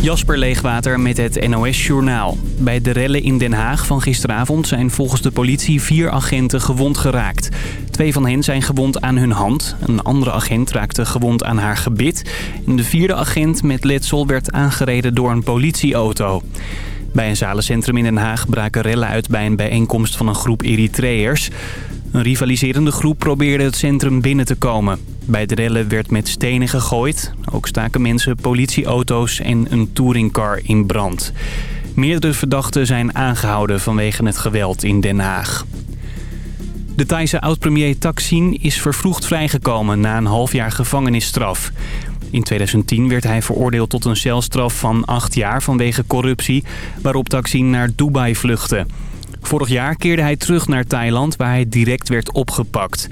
Jasper Leegwater met het NOS Journaal. Bij de rellen in Den Haag van gisteravond zijn volgens de politie vier agenten gewond geraakt. Twee van hen zijn gewond aan hun hand. Een andere agent raakte gewond aan haar gebit. En de vierde agent met letsel werd aangereden door een politieauto. Bij een zalencentrum in Den Haag braken rellen uit bij een bijeenkomst van een groep Eritreërs. Een rivaliserende groep probeerde het centrum binnen te komen. Bij de rellen werd met stenen gegooid. Ook staken mensen politieauto's en een touringcar in brand. Meerdere verdachten zijn aangehouden vanwege het geweld in Den Haag. De Thaise oud-premier Thaksin is vervroegd vrijgekomen na een half jaar gevangenisstraf. In 2010 werd hij veroordeeld tot een celstraf van acht jaar vanwege corruptie... waarop Thaksin naar Dubai vluchtte. Vorig jaar keerde hij terug naar Thailand waar hij direct werd opgepakt.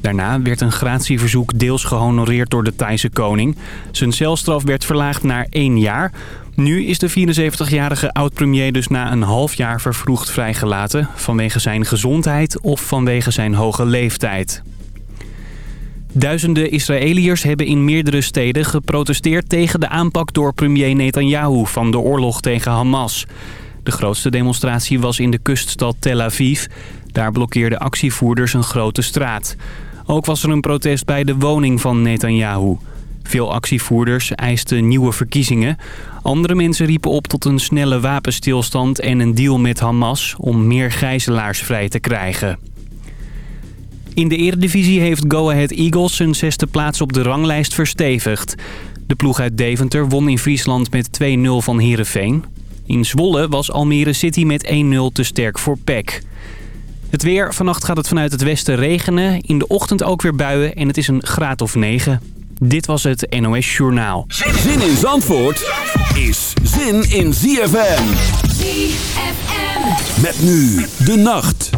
Daarna werd een gratieverzoek deels gehonoreerd door de Thaise koning. Zijn celstraf werd verlaagd naar één jaar. Nu is de 74-jarige oud-premier dus na een half jaar vervroegd vrijgelaten... vanwege zijn gezondheid of vanwege zijn hoge leeftijd. Duizenden Israëliërs hebben in meerdere steden geprotesteerd tegen de aanpak door premier Netanyahu van de oorlog tegen Hamas. De grootste demonstratie was in de kuststad Tel Aviv. Daar blokkeerden actievoerders een grote straat. Ook was er een protest bij de woning van Netanyahu. Veel actievoerders eisten nieuwe verkiezingen. Andere mensen riepen op tot een snelle wapenstilstand en een deal met Hamas om meer gijzelaars vrij te krijgen. In de eredivisie heeft Go Ahead Eagles zijn zesde plaats op de ranglijst verstevigd. De ploeg uit Deventer won in Friesland met 2-0 van Heerenveen. In Zwolle was Almere City met 1-0 te sterk voor PEC. Het weer. Vannacht gaat het vanuit het westen regenen. In de ochtend ook weer buien en het is een graad of 9. Dit was het NOS Journaal. Zin in Zandvoort is zin in ZFM. ZFM. Met nu de nacht.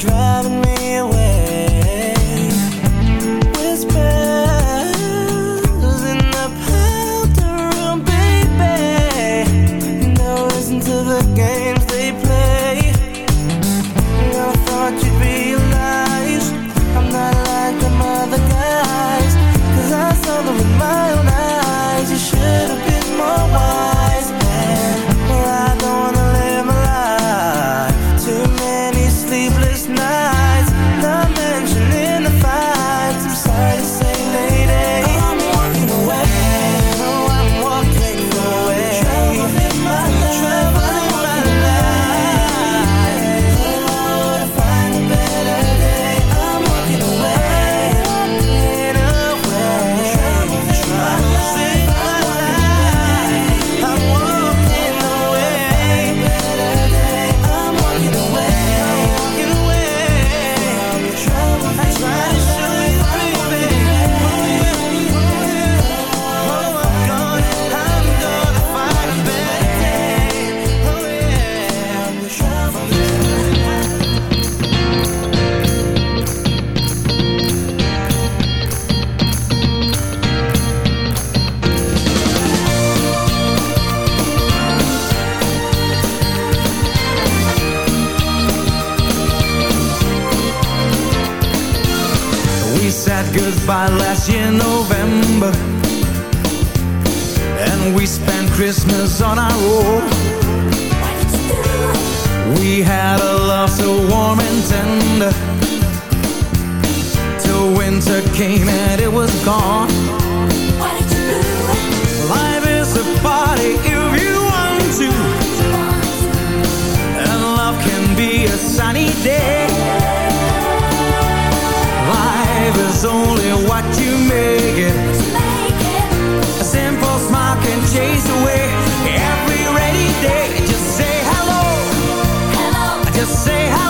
drive. gone. Life is a party if you want to. And love can be a sunny day. Life is only what you make it. A simple smile can chase away every rainy day. Just say hello. Hello. Just say hello.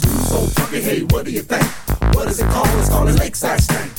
the so funky. Hey, what do you think? What is it called? It's called a lakeside stank.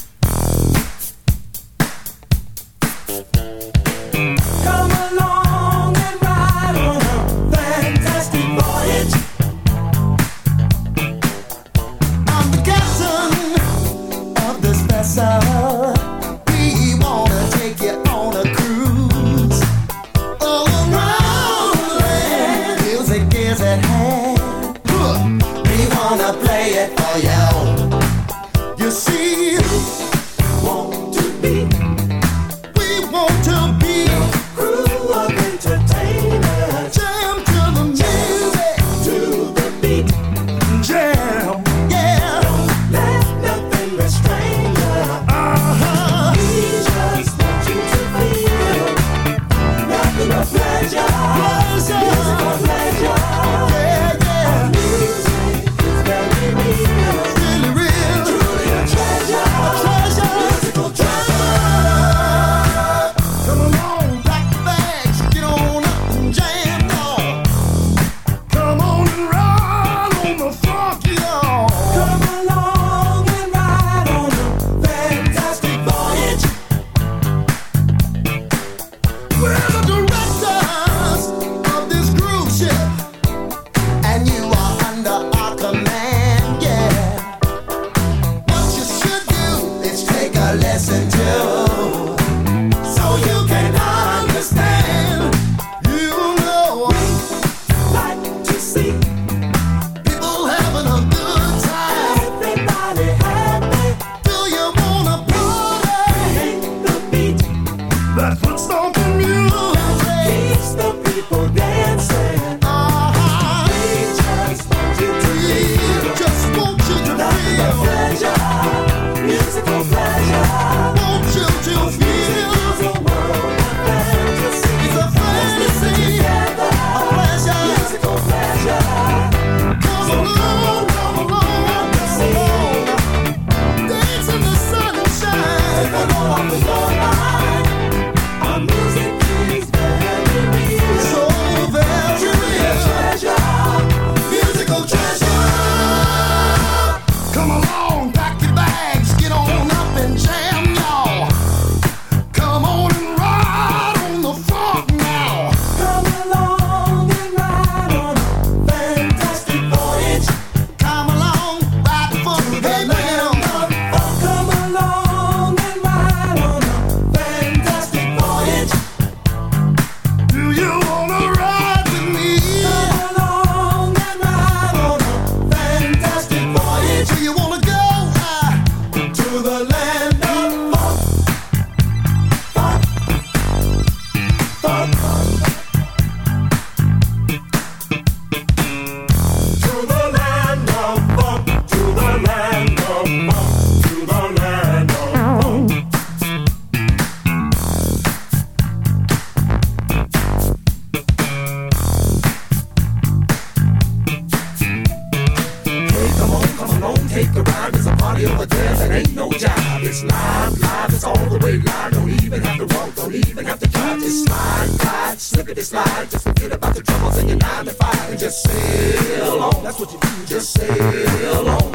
what you do, just sail alone.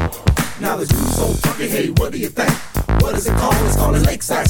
Now the dude's so funky, hey, what do you think? What is it called? It's called a lakeside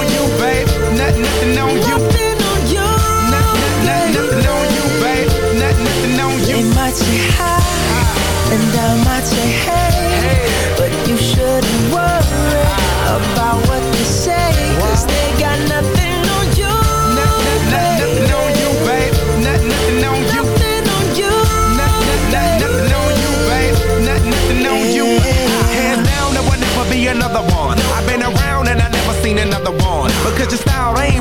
Nothing on you. Nothing on you. Nothing on you, babe. Nothing on you. Might say hi, and I might say hey, but you shouldn't worry about what they say, cause they got nothing on you. Nothing on you, babe. Nothing on you. Nothing on you. Nothing on you, babe. Nothing on you. Hands down, there will never be another one. I've been around and I never seen another one. Because your style ain't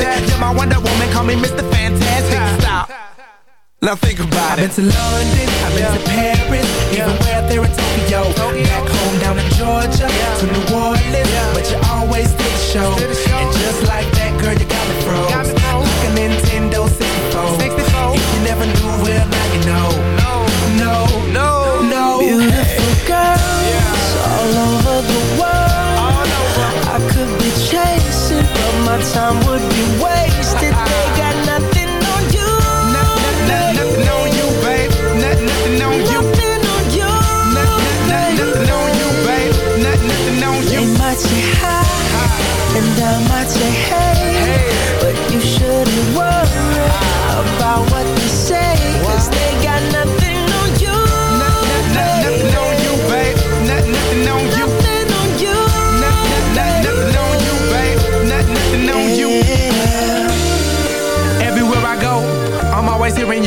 plastic. You're my Wonder Woman, call me Mr. Fantastic. Stop. Now think about it. I've been to London, I've been to Paris, even where there in Tokyo. Back home down in Georgia, to New Orleans, but you always did the show. And just like that,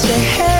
say hey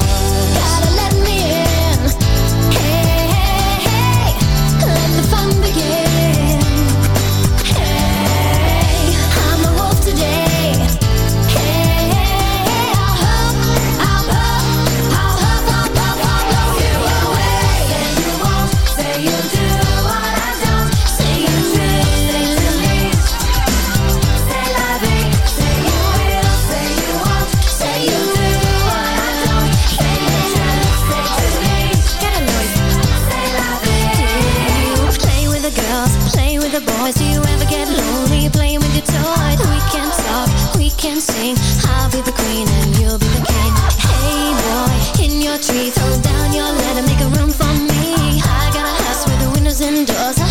boys Do you ever get lonely playing with your toys? We can talk, we can sing. I'll be the queen and you'll be the king. Hey boy, in your tree Throw down your ladder, make a room for me. I got a house with windows and doors.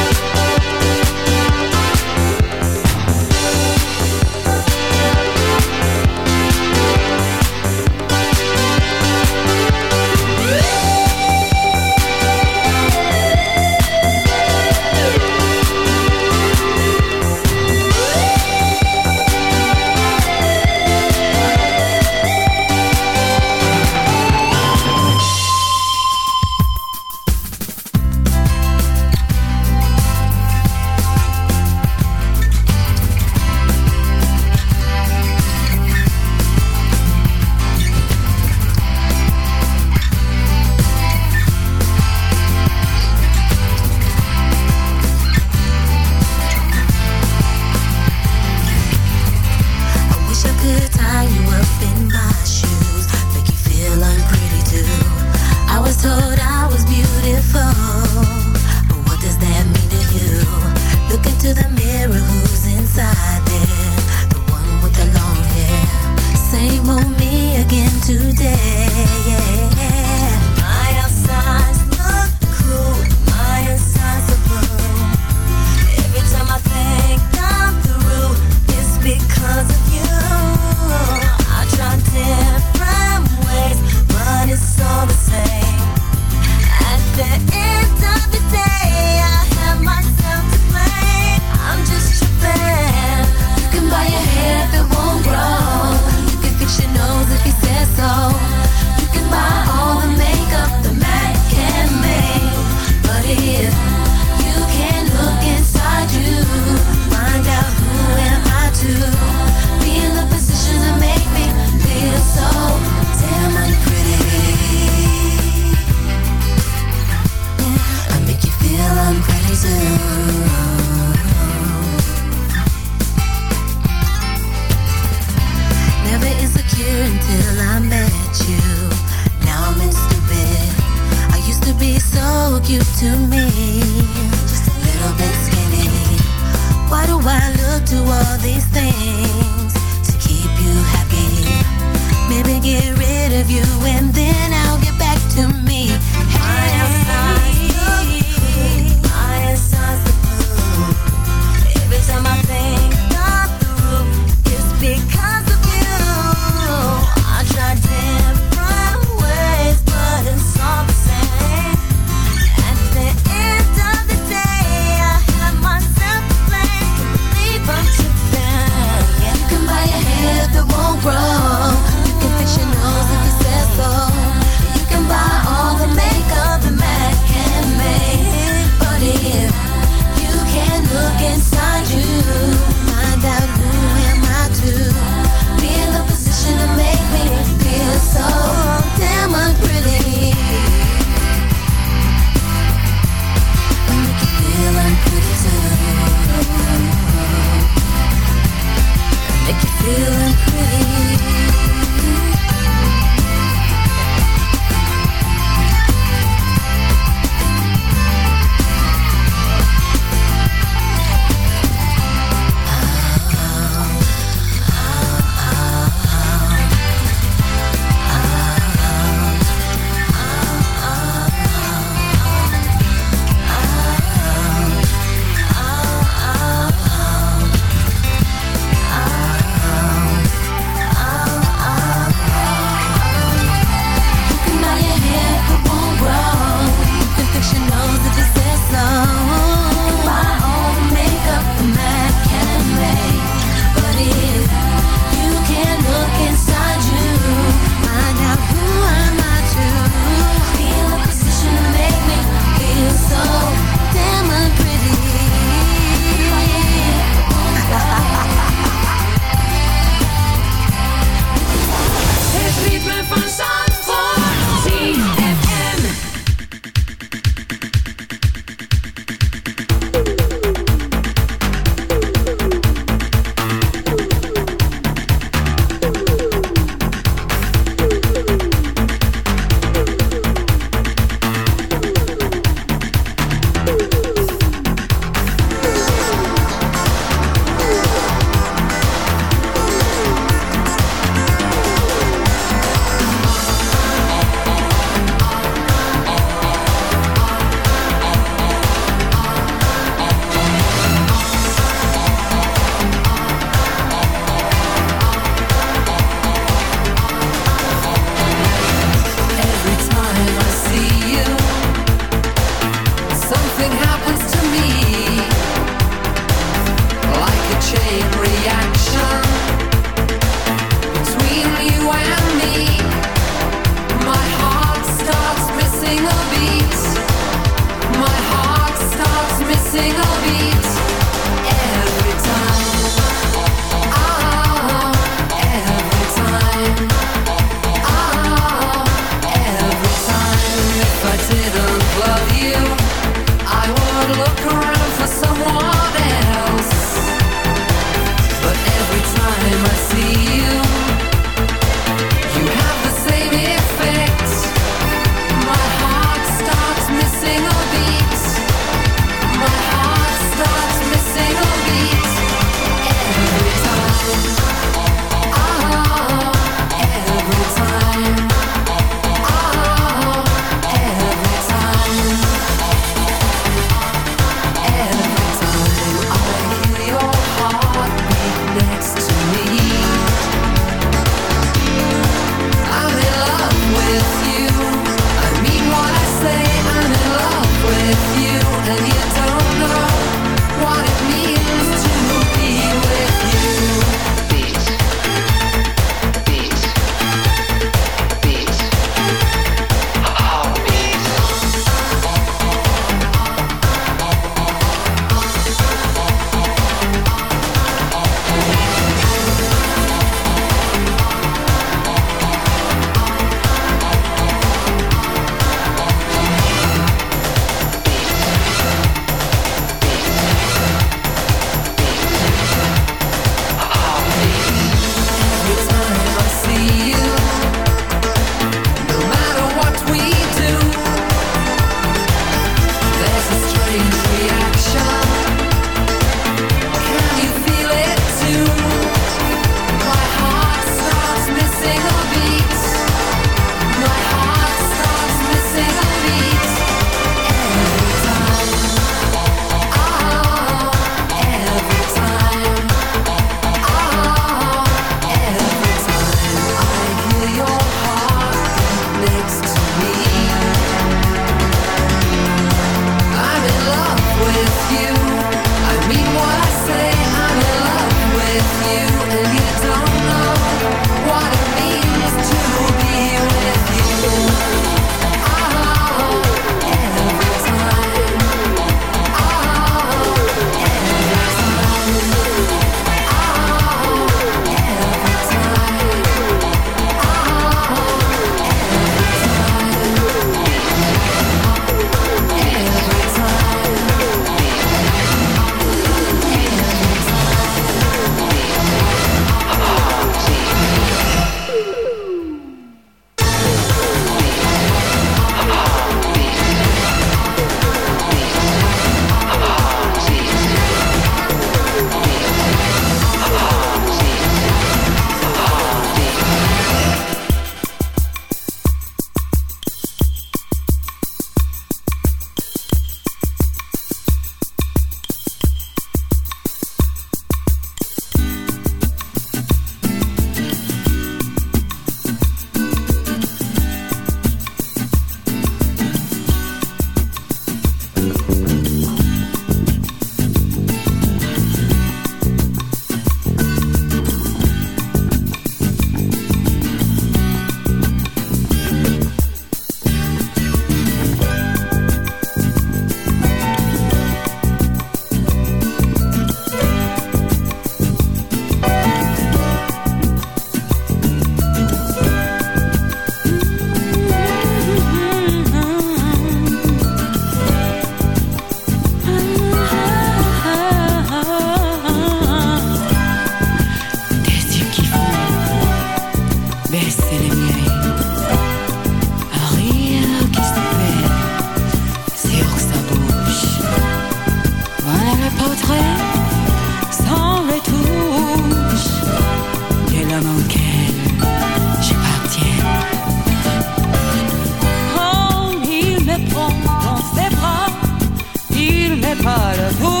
m'école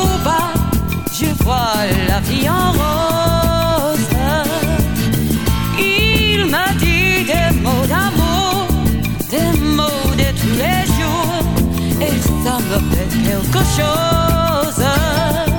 je vois la vie en rose. Il m'a dit des mots d'amour, des mots de tous les jours, et ça me fait quelque chose.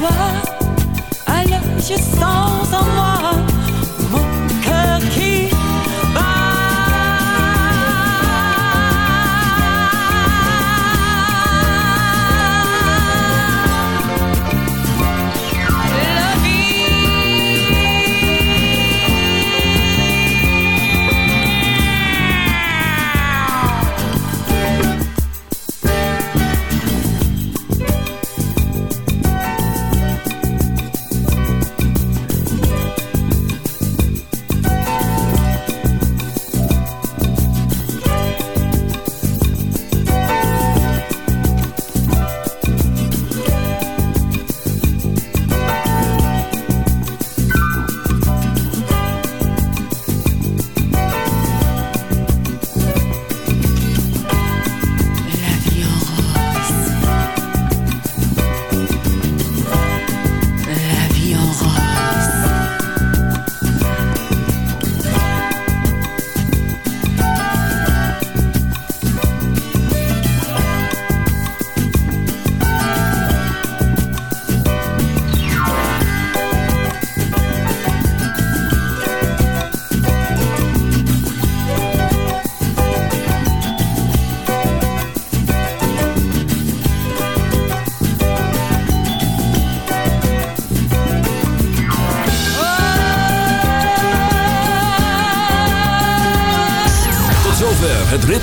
L'aperçois. Alors je sens en moi